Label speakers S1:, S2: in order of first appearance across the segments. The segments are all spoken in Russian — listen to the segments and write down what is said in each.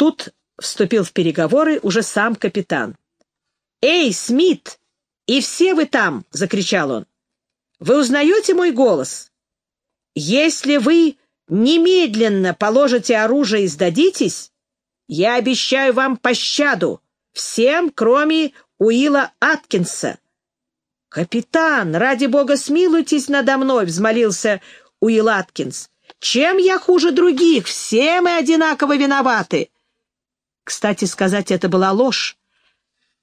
S1: Тут вступил в переговоры уже сам капитан. «Эй, Смит! И все вы там!» — закричал он. «Вы узнаете мой голос? Если вы немедленно положите оружие и сдадитесь, я обещаю вам пощаду, всем, кроме Уилла Аткинса». «Капитан, ради бога, смилуйтесь надо мной!» — взмолился Уилл Аткинс. «Чем я хуже других? Все мы одинаково виноваты!» Кстати сказать, это была ложь,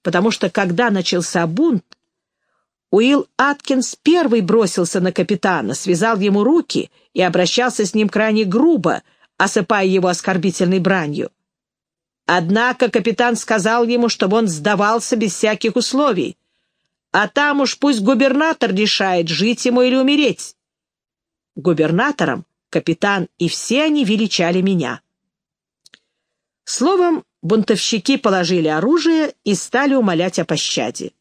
S1: потому что, когда начался бунт, Уилл Аткинс первый бросился на капитана, связал ему руки и обращался с ним крайне грубо, осыпая его оскорбительной бранью. Однако капитан сказал ему, чтобы он сдавался без всяких условий, а там уж пусть губернатор решает, жить ему или умереть. Губернатором капитан и все они величали меня. Словом, бунтовщики положили оружие и стали умолять о пощаде.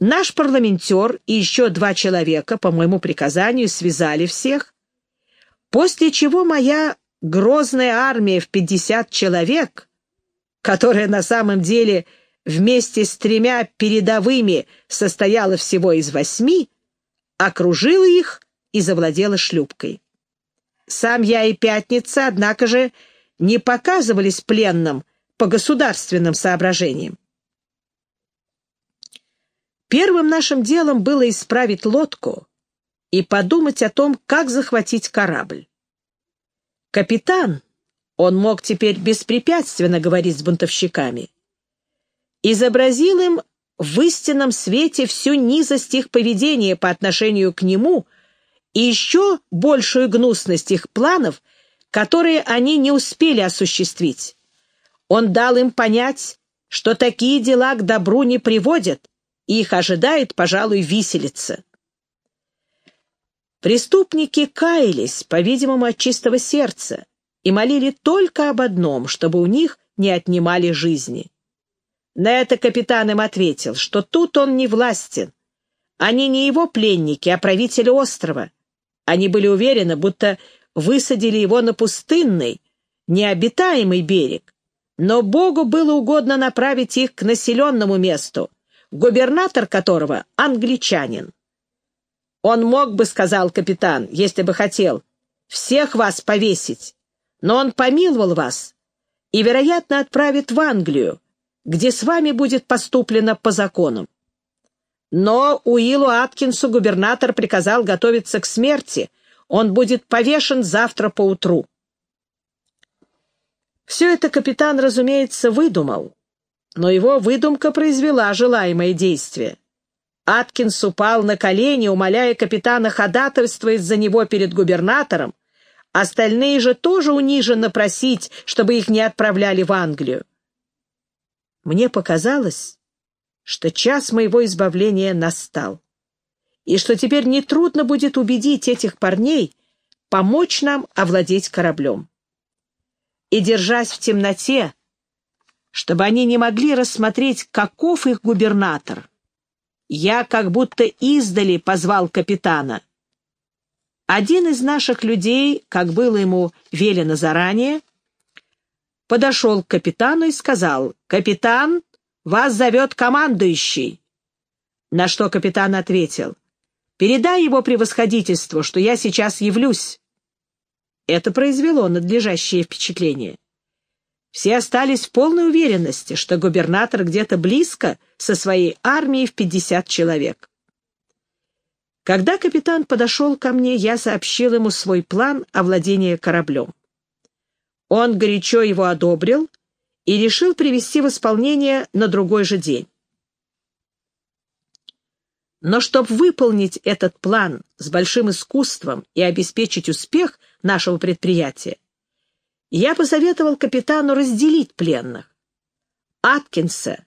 S1: Наш парламентер и еще два человека, по моему приказанию, связали всех, после чего моя грозная армия в 50 человек, которая на самом деле вместе с тремя передовыми состояла всего из восьми, окружила их и завладела шлюпкой. Сам я и Пятница, однако же, не показывались пленным по государственным соображениям. Первым нашим делом было исправить лодку и подумать о том, как захватить корабль. Капитан, он мог теперь беспрепятственно говорить с бунтовщиками, изобразил им в истинном свете всю низость их поведения по отношению к нему и еще большую гнусность их планов, которые они не успели осуществить. Он дал им понять, что такие дела к добру не приводят, и их ожидает, пожалуй, виселица. Преступники каялись, по-видимому, от чистого сердца, и молили только об одном, чтобы у них не отнимали жизни. На это капитан им ответил, что тут он не властен. Они не его пленники, а правители острова. Они были уверены, будто высадили его на пустынный, необитаемый берег. Но Богу было угодно направить их к населенному месту, губернатор которого — англичанин. Он мог бы, — сказал капитан, — если бы хотел, всех вас повесить, но он помиловал вас и, вероятно, отправит в Англию, где с вами будет поступлено по законам. Но Уиллу Аткинсу губернатор приказал готовиться к смерти. Он будет повешен завтра поутру. Все это капитан, разумеется, выдумал, но его выдумка произвела желаемое действие. Аткинс упал на колени, умоляя капитана ходатайствовать за него перед губернатором, остальные же тоже униженно просить, чтобы их не отправляли в Англию. Мне показалось, что час моего избавления настал, и что теперь нетрудно будет убедить этих парней помочь нам овладеть кораблем. И, держась в темноте, чтобы они не могли рассмотреть, каков их губернатор, я как будто издали позвал капитана. Один из наших людей, как было ему велено заранее, подошел к капитану и сказал, «Капитан, вас зовет командующий». На что капитан ответил, «Передай его превосходительству, что я сейчас явлюсь». Это произвело надлежащее впечатление. Все остались в полной уверенности, что губернатор где-то близко со своей армией в 50 человек. Когда капитан подошел ко мне, я сообщил ему свой план овладения кораблем. Он горячо его одобрил и решил привести в исполнение на другой же день. Но чтобы выполнить этот план с большим искусством и обеспечить успех нашего предприятия, я посоветовал капитану разделить пленных. Аткинса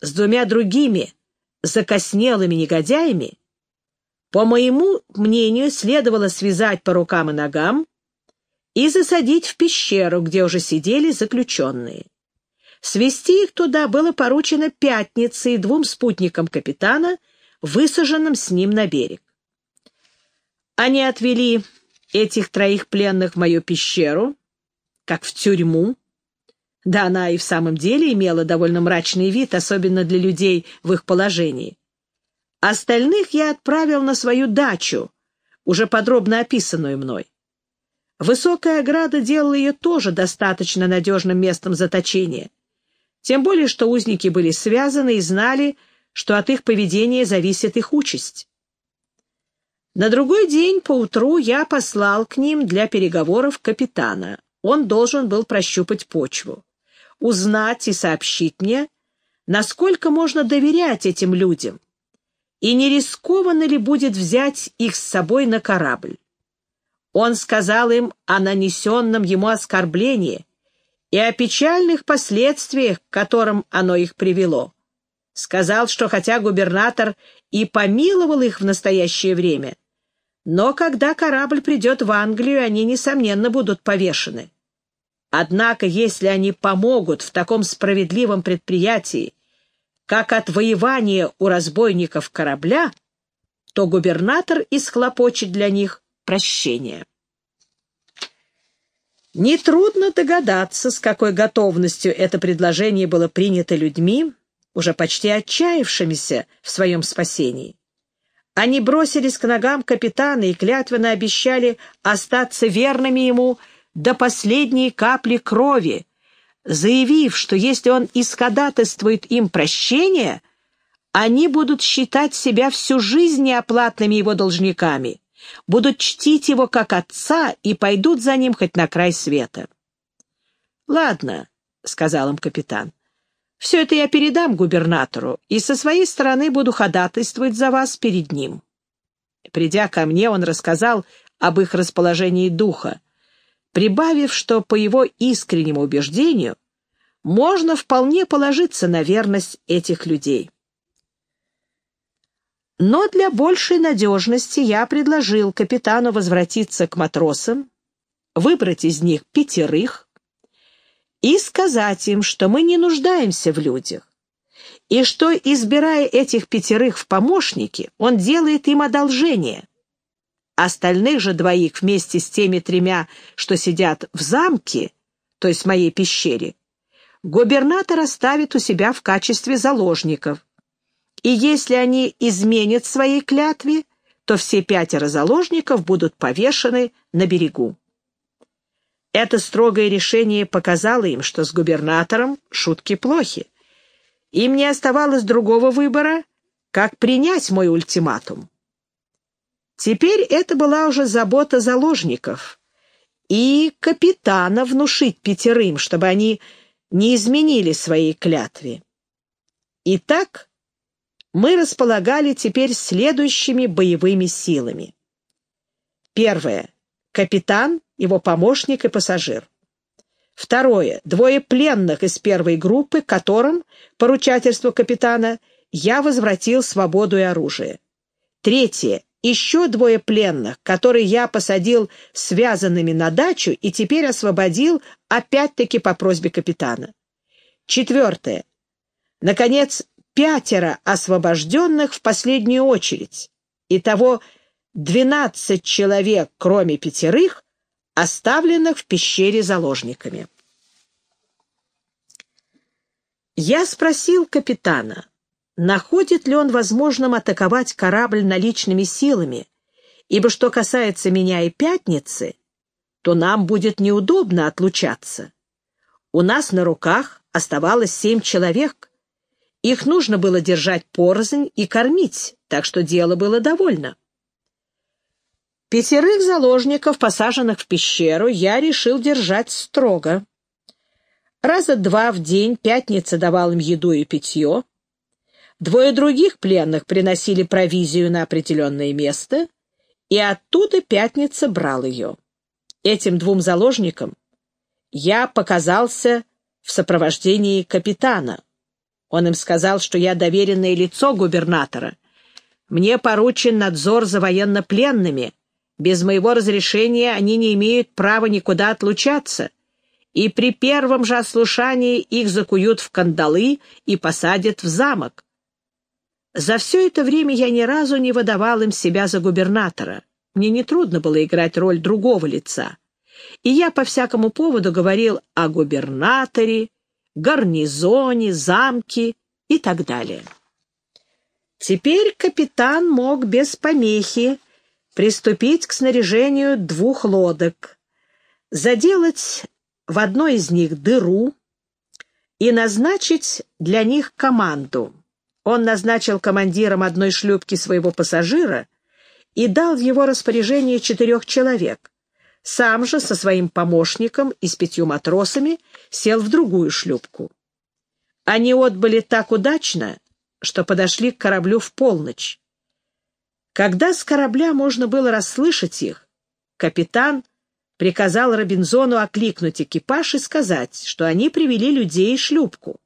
S1: с двумя другими закоснелыми негодяями, по моему мнению, следовало связать по рукам и ногам и засадить в пещеру, где уже сидели заключенные. Свести их туда было поручено пятнице и двум спутникам капитана, высаженным с ним на берег. Они отвели этих троих пленных в мою пещеру, как в тюрьму, Да она и в самом деле имела довольно мрачный вид, особенно для людей в их положении. Остальных я отправил на свою дачу, уже подробно описанную мной. Высокая ограда делала ее тоже достаточно надежным местом заточения. Тем более, что узники были связаны и знали, что от их поведения зависит их участь. На другой день поутру я послал к ним для переговоров капитана. Он должен был прощупать почву, узнать и сообщить мне, насколько можно доверять этим людям, и не рискованно ли будет взять их с собой на корабль. Он сказал им о нанесенном ему оскорблении и о печальных последствиях, к которым оно их привело. Сказал, что хотя губернатор и помиловал их в настоящее время, но когда корабль придет в Англию, они, несомненно, будут повешены. Однако, если они помогут в таком справедливом предприятии, как отвоевание у разбойников корабля, то губернатор исхлопочет для них прощения. Нетрудно догадаться, с какой готовностью это предложение было принято людьми, уже почти отчаявшимися в своем спасении. Они бросились к ногам капитана и клятвенно обещали остаться верными ему до последней капли крови, заявив, что если он исходатайствует им прощение, они будут считать себя всю жизнь неоплатными его должниками будут чтить его как отца и пойдут за ним хоть на край света. «Ладно», — сказал им капитан, — «все это я передам губернатору и со своей стороны буду ходатайствовать за вас перед ним». Придя ко мне, он рассказал об их расположении духа, прибавив, что, по его искреннему убеждению, можно вполне положиться на верность этих людей. Но для большей надежности я предложил капитану возвратиться к матросам, выбрать из них пятерых и сказать им, что мы не нуждаемся в людях, и что, избирая этих пятерых в помощники, он делает им одолжение. Остальных же двоих вместе с теми тремя, что сидят в замке, то есть в моей пещере, губернатор оставит у себя в качестве заложников, и если они изменят своей клятве, то все пятеро заложников будут повешены на берегу. Это строгое решение показало им, что с губернатором шутки плохи. Им не оставалось другого выбора, как принять мой ультиматум. Теперь это была уже забота заложников и капитана внушить пятерым, чтобы они не изменили своей клятве. Итак, мы располагали теперь следующими боевыми силами. Первое. Капитан, его помощник и пассажир. Второе. Двое пленных из первой группы, которым, по ручательству капитана, я возвратил свободу и оружие. Третье. Еще двое пленных, которые я посадил связанными на дачу и теперь освободил опять-таки по просьбе капитана. Четвертое. Наконец, пятеро освобожденных в последнюю очередь. Итого двенадцать человек, кроме пятерых, оставленных в пещере заложниками. Я спросил капитана, находит ли он возможным атаковать корабль наличными силами, ибо что касается меня и пятницы, то нам будет неудобно отлучаться. У нас на руках оставалось семь человек, их нужно было держать порознь и кормить, так что дело было довольно. Пятерых заложников, посаженных в пещеру, я решил держать строго. Раза два в день пятница давал им еду и питье. Двое других пленных приносили провизию на определенное место, и оттуда пятница брал ее. Этим двум заложникам я показался в сопровождении капитана. Он им сказал, что я доверенное лицо губернатора. Мне поручен надзор за военнопленными. Без моего разрешения они не имеют права никуда отлучаться. И при первом же ослушании их закуют в кандалы и посадят в замок. За все это время я ни разу не выдавал им себя за губернатора. Мне нетрудно было играть роль другого лица. И я по всякому поводу говорил о губернаторе гарнизоне, замке и так далее. Теперь капитан мог без помехи приступить к снаряжению двух лодок, заделать в одной из них дыру и назначить для них команду. Он назначил командиром одной шлюпки своего пассажира и дал в его распоряжение четырех человек. Сам же со своим помощником и с пятью матросами сел в другую шлюпку. Они отбыли так удачно, что подошли к кораблю в полночь. Когда с корабля можно было расслышать их, капитан приказал Робинзону окликнуть экипаж и сказать, что они привели людей и шлюпку,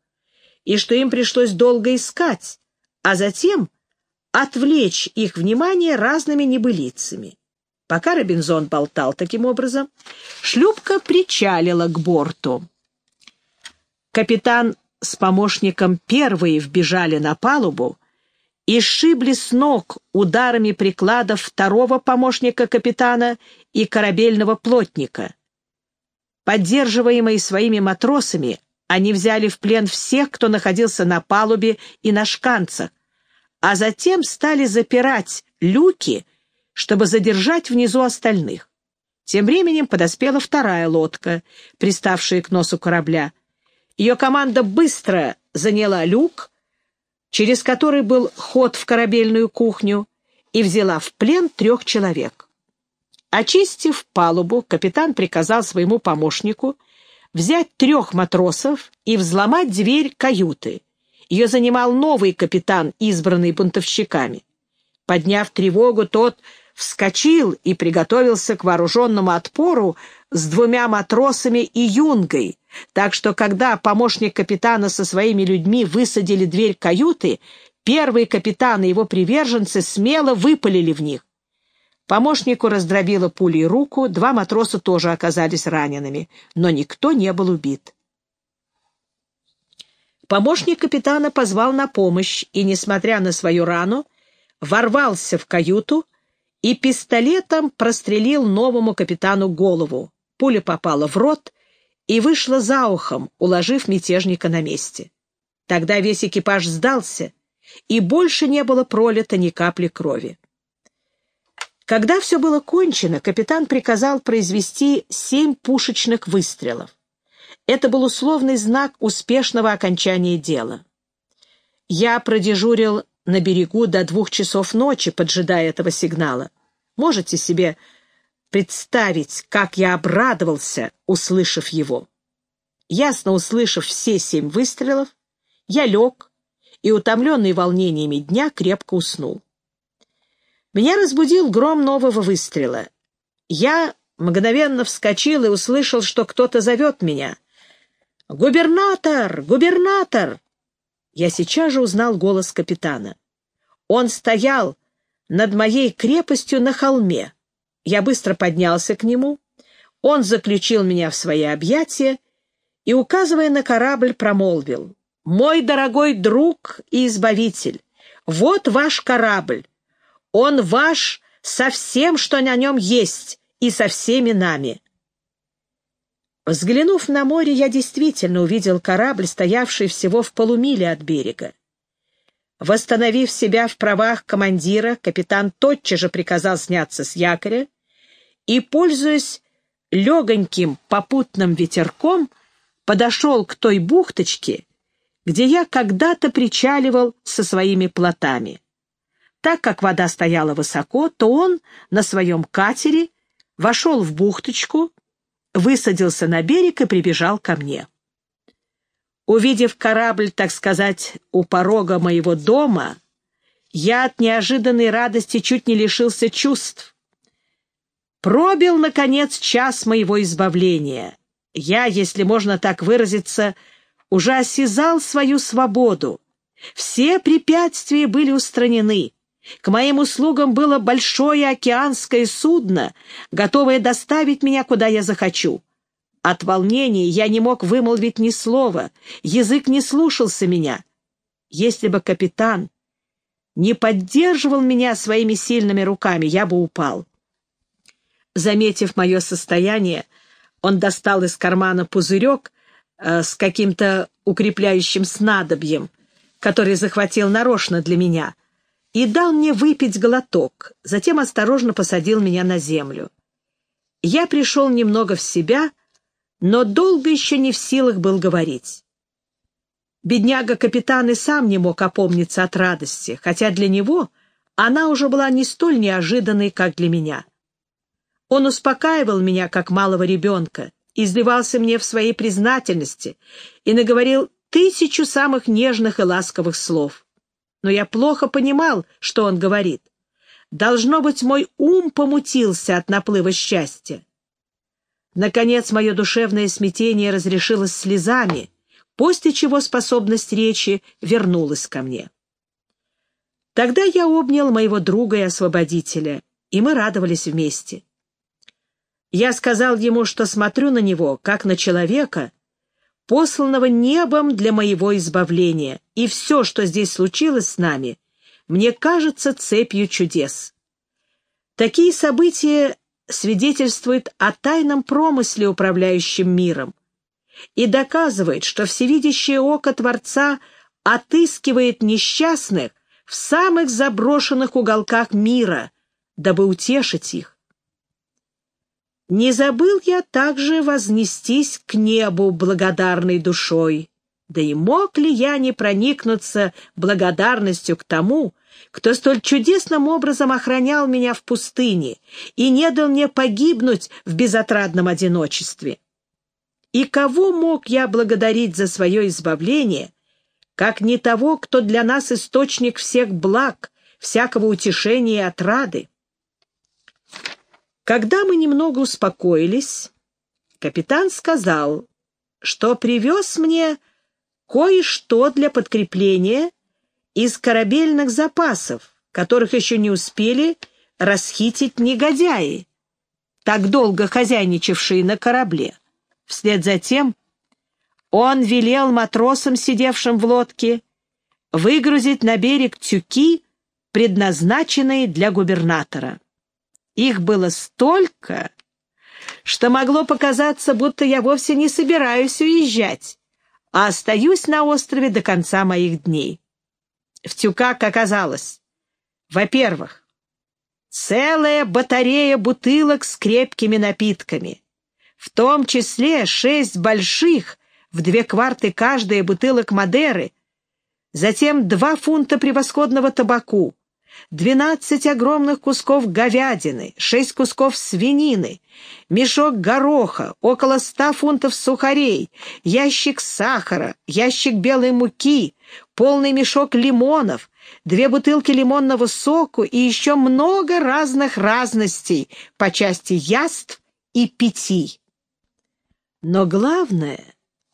S1: и что им пришлось долго искать, а затем отвлечь их внимание разными небылицами. Пока Робинзон болтал таким образом, шлюпка причалила к борту. Капитан с помощником первые вбежали на палубу, и сшибли с ног ударами прикладов второго помощника капитана и корабельного плотника. Поддерживаемые своими матросами, они взяли в плен всех, кто находился на палубе и на шканцах, а затем стали запирать люки, чтобы задержать внизу остальных. Тем временем подоспела вторая лодка, приставшая к носу корабля. Ее команда быстро заняла люк, через который был ход в корабельную кухню, и взяла в плен трех человек. Очистив палубу, капитан приказал своему помощнику взять трех матросов и взломать дверь каюты. Ее занимал новый капитан, избранный бунтовщиками. Подняв тревогу, тот вскочил и приготовился к вооруженному отпору с двумя матросами и юнгой, так что, когда помощник капитана со своими людьми высадили дверь каюты, первый капитан и его приверженцы смело выпалили в них. Помощнику раздробило пулей руку, два матроса тоже оказались ранеными, но никто не был убит. Помощник капитана позвал на помощь и, несмотря на свою рану, ворвался в каюту и пистолетом прострелил новому капитану голову. Пуля попала в рот и вышла за ухом, уложив мятежника на месте. Тогда весь экипаж сдался, и больше не было пролито ни капли крови. Когда все было кончено, капитан приказал произвести семь пушечных выстрелов. Это был условный знак успешного окончания дела. Я продежурил на берегу до двух часов ночи, поджидая этого сигнала. Можете себе представить, как я обрадовался, услышав его. Ясно услышав все семь выстрелов, я лег и, утомленный волнениями дня, крепко уснул. Меня разбудил гром нового выстрела. Я мгновенно вскочил и услышал, что кто-то зовет меня. «Губернатор! Губернатор!» Я сейчас же узнал голос капитана. Он стоял над моей крепостью на холме. Я быстро поднялся к нему. Он заключил меня в свои объятия и, указывая на корабль, промолвил. «Мой дорогой друг и избавитель, вот ваш корабль. Он ваш со всем, что на нем есть, и со всеми нами». Взглянув на море, я действительно увидел корабль, стоявший всего в полумиле от берега. Восстановив себя в правах командира, капитан тотчас же приказал сняться с якоря и, пользуясь легоньким попутным ветерком, подошел к той бухточке, где я когда-то причаливал со своими плотами. Так как вода стояла высоко, то он на своем катере вошел в бухточку, высадился на берег и прибежал ко мне. Увидев корабль, так сказать, у порога моего дома, я от неожиданной радости чуть не лишился чувств. Пробил, наконец, час моего избавления. Я, если можно так выразиться, уже осязал свою свободу. Все препятствия были устранены. К моим услугам было большое океанское судно, готовое доставить меня, куда я захочу. От волнения я не мог вымолвить ни слова, язык не слушался меня. Если бы капитан не поддерживал меня своими сильными руками, я бы упал. Заметив мое состояние, он достал из кармана пузырек, э, с каким-то укрепляющим снадобьем, который захватил нарочно для меня, и дал мне выпить глоток, затем осторожно посадил меня на землю. Я пришел немного в себя, но долго еще не в силах был говорить. Бедняга-капитан и сам не мог опомниться от радости, хотя для него она уже была не столь неожиданной, как для меня. Он успокаивал меня, как малого ребенка, изливался мне в своей признательности и наговорил тысячу самых нежных и ласковых слов. Но я плохо понимал, что он говорит. Должно быть, мой ум помутился от наплыва счастья. Наконец, мое душевное смятение разрешилось слезами, после чего способность речи вернулась ко мне. Тогда я обнял моего друга и освободителя, и мы радовались вместе. Я сказал ему, что смотрю на него, как на человека, посланного небом для моего избавления, и все, что здесь случилось с нами, мне кажется цепью чудес. Такие события свидетельствуют о тайном промысле, управляющем миром, и доказывает, что всевидящее око Творца отыскивает несчастных в самых заброшенных уголках мира, дабы утешить их. Не забыл я также вознестись к небу благодарной душой. Да и мог ли я не проникнуться благодарностью к тому, кто столь чудесным образом охранял меня в пустыне и не дал мне погибнуть в безотрадном одиночестве? И кого мог я благодарить за свое избавление, как не того, кто для нас источник всех благ, всякого утешения и отрады? Когда мы немного успокоились, капитан сказал, что привез мне кое-что для подкрепления из корабельных запасов, которых еще не успели расхитить негодяи, так долго хозяйничавшие на корабле. Вслед за тем он велел матросам, сидевшим в лодке, выгрузить на берег тюки, предназначенные для губернатора. Их было столько, что могло показаться, будто я вовсе не собираюсь уезжать, а остаюсь на острове до конца моих дней. В тюках оказалось, во-первых, целая батарея бутылок с крепкими напитками, в том числе шесть больших, в две кварты каждая бутылок Мадеры, затем два фунта превосходного табаку, двенадцать огромных кусков говядины, шесть кусков свинины, мешок гороха, около ста фунтов сухарей, ящик сахара, ящик белой муки, полный мешок лимонов, две бутылки лимонного соку и еще много разных разностей по части яств и питий. Но главное,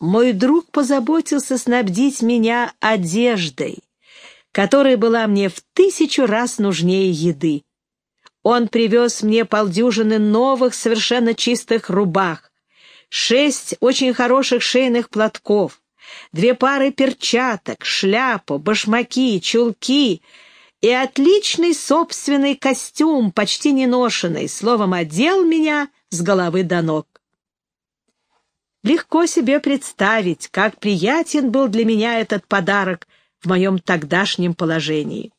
S1: мой друг позаботился снабдить меня одеждой, которая была мне в тысячу раз нужнее еды. Он привез мне полдюжины новых, совершенно чистых рубах, шесть очень хороших шейных платков, две пары перчаток, шляпу, башмаки, чулки и отличный собственный костюм, почти неношенный, словом, одел меня с головы до ног. Легко себе представить, как приятен был для меня этот подарок в моем тогдашнем положении.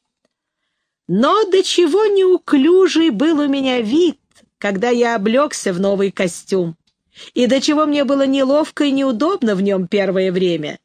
S1: Но до чего неуклюжий был у меня вид, когда я облегся в новый костюм, и до чего мне было неловко и неудобно в нем первое время.